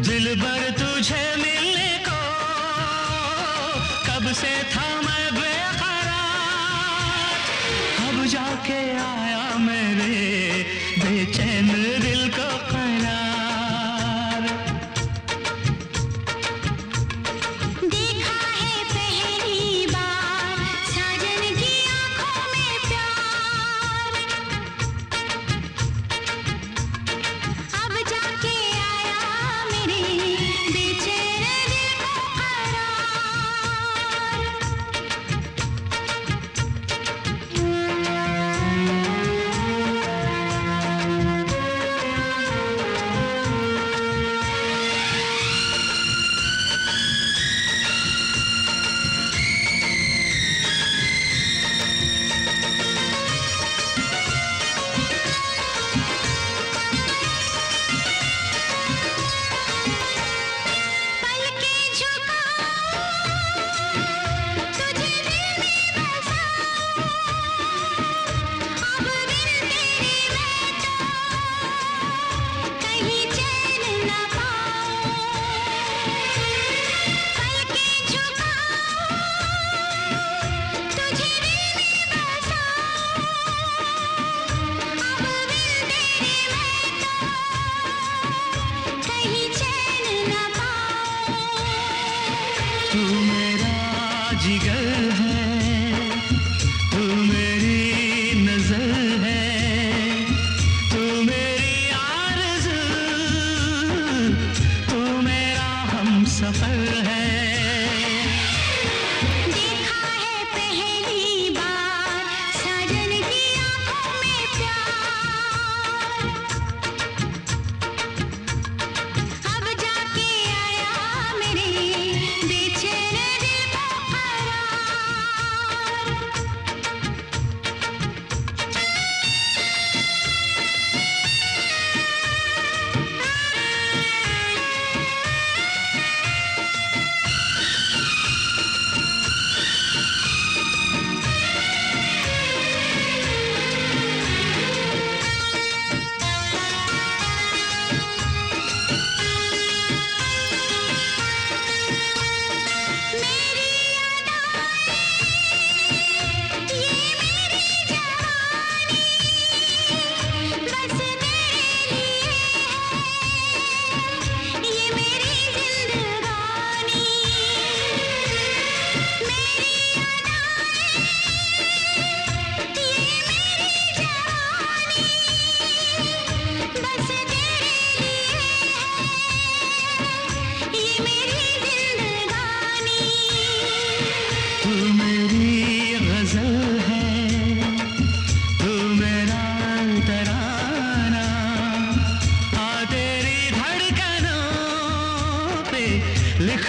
दिल भर तुझे मिलने को कब से था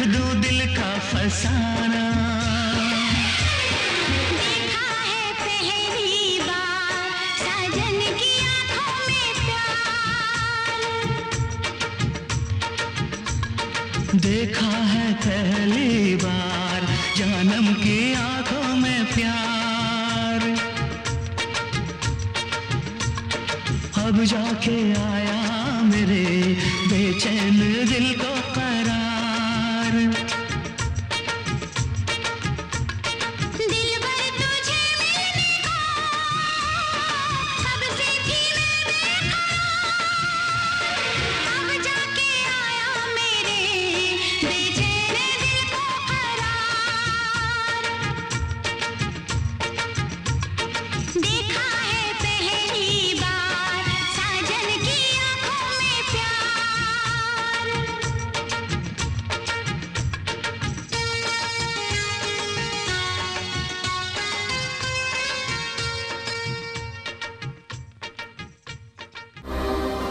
दूँ दिल का फसाना। है पहली बार साजन की देखा है पहली बार जानम की आँखों में प्यार। अब जाके आया मेरे बेचैन